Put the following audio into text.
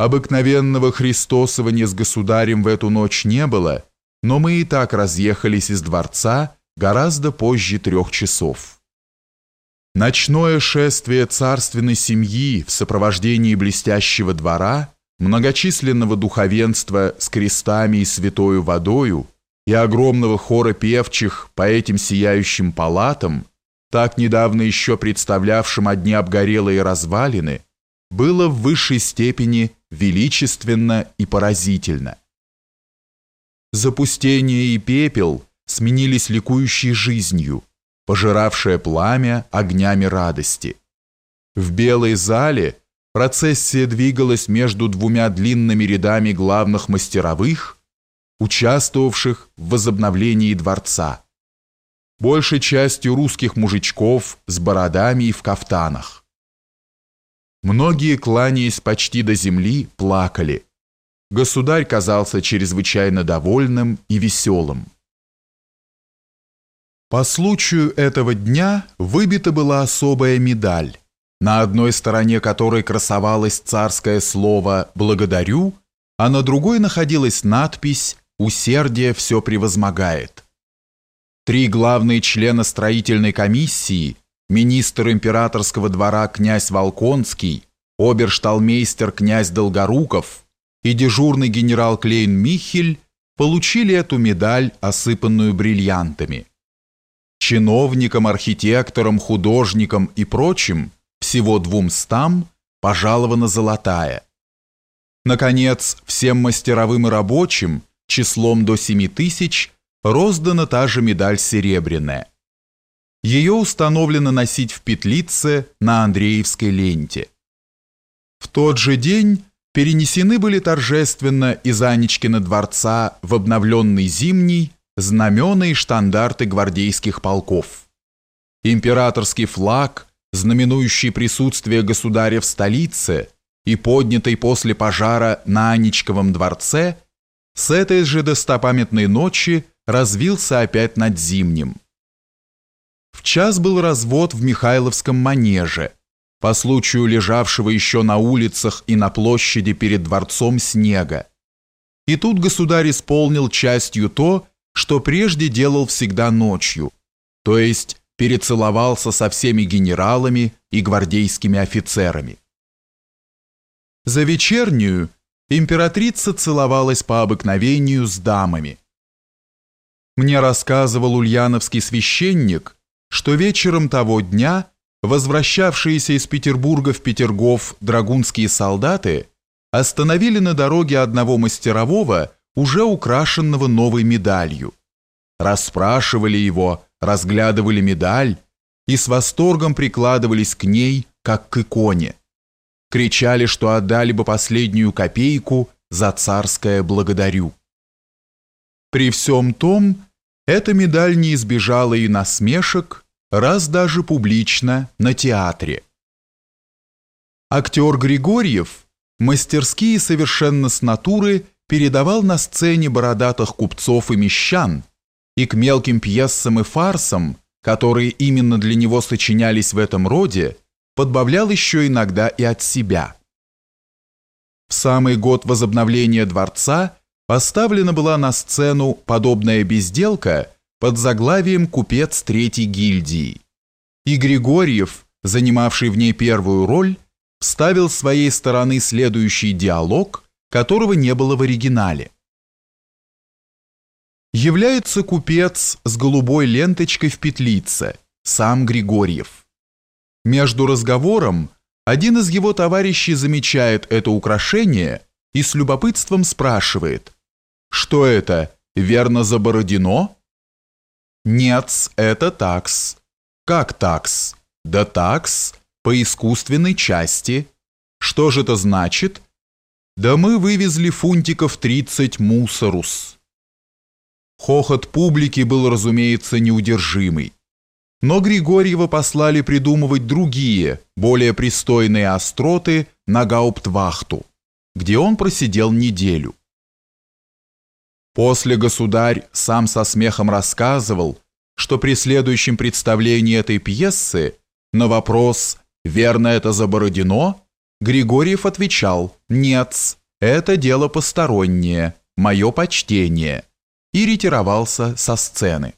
Обыкновенного христосования с государем в эту ночь не было, но мы и так разъехались из дворца гораздо позже трех часов. Ночное шествие царственной семьи в сопровождении блестящего двора, многочисленного духовенства с крестами и святою водою и огромного хора певчих по этим сияющим палатам, так недавно еще представлявшим одни обгорелые развалины, было в высшей степени величественно и поразительно. Запустение и пепел сменились ликующей жизнью, пожиравшее пламя огнями радости. В белой зале процессия двигалась между двумя длинными рядами главных мастеровых, участвовавших в возобновлении дворца, большей частью русских мужичков с бородами и в кафтанах. Многие, кланяясь почти до земли, плакали. Государь казался чрезвычайно довольным и веселым. По случаю этого дня выбита была особая медаль, на одной стороне которой красовалось царское слово «благодарю», а на другой находилась надпись «Усердие все превозмогает». Три главные члена строительной комиссии министр императорского двора князь Волконский, обершталмейстер князь Долгоруков и дежурный генерал Клейн Михель получили эту медаль, осыпанную бриллиантами. Чиновникам, архитекторам, художникам и прочим, всего двумстам, пожалована золотая. Наконец, всем мастеровым и рабочим, числом до семи тысяч, роздана та же медаль серебряная. Ее установлено носить в петлице на Андреевской ленте. В тот же день перенесены были торжественно из Анечкина дворца в обновленный зимний знамена и штандарты гвардейских полков. Императорский флаг, знаменующий присутствие государя в столице и поднятый после пожара на Анечковом дворце, с этой же достопамятной ночи развился опять над зимним. В час был развод в Михайловском манеже, по случаю лежавшего еще на улицах и на площади перед дворцом снега. И тут государь исполнил частью то, что прежде делал всегда ночью, то есть перецеловался со всеми генералами и гвардейскими офицерами. За вечернюю императрица целовалась по обыкновению с дамами. Мне рассказывал ульяновский священник – что вечером того дня возвращавшиеся из Петербурга в Петергоф драгунские солдаты остановили на дороге одного мастерового, уже украшенного новой медалью. Расспрашивали его, разглядывали медаль и с восторгом прикладывались к ней, как к иконе. Кричали, что отдали бы последнюю копейку за царское благодарю. При всем том, эта медаль не избежала и насмешек, раз даже публично на театре. Актер Григорьев мастерские совершенно с натуры передавал на сцене бородатых купцов и мещан, и к мелким пьесам и фарсам, которые именно для него сочинялись в этом роде, подбавлял еще иногда и от себя. В самый год возобновления дворца поставлена была на сцену подобная безделка под заглавием «Купец Третьей гильдии». И Григорьев, занимавший в ней первую роль, вставил с своей стороны следующий диалог, которого не было в оригинале. Является купец с голубой ленточкой в петлице, сам Григорьев. Между разговором один из его товарищей замечает это украшение и с любопытством спрашивает – что это, верно за Бородино? Нет, это такс. Как такс? Да такс, по искусственной части. Что же это значит? Да мы вывезли фунтиков 30 мусорус. Хохот публики был, разумеется, неудержимый. Но Григорьева послали придумывать другие, более пристойные остроты на гауптвахту, где он просидел неделю. После государь сам со смехом рассказывал, что при следующем представлении этой пьесы на вопрос «Верно это за Бородино?» Григорьев отвечал «Нет, это дело постороннее, мое почтение» и ретировался со сцены.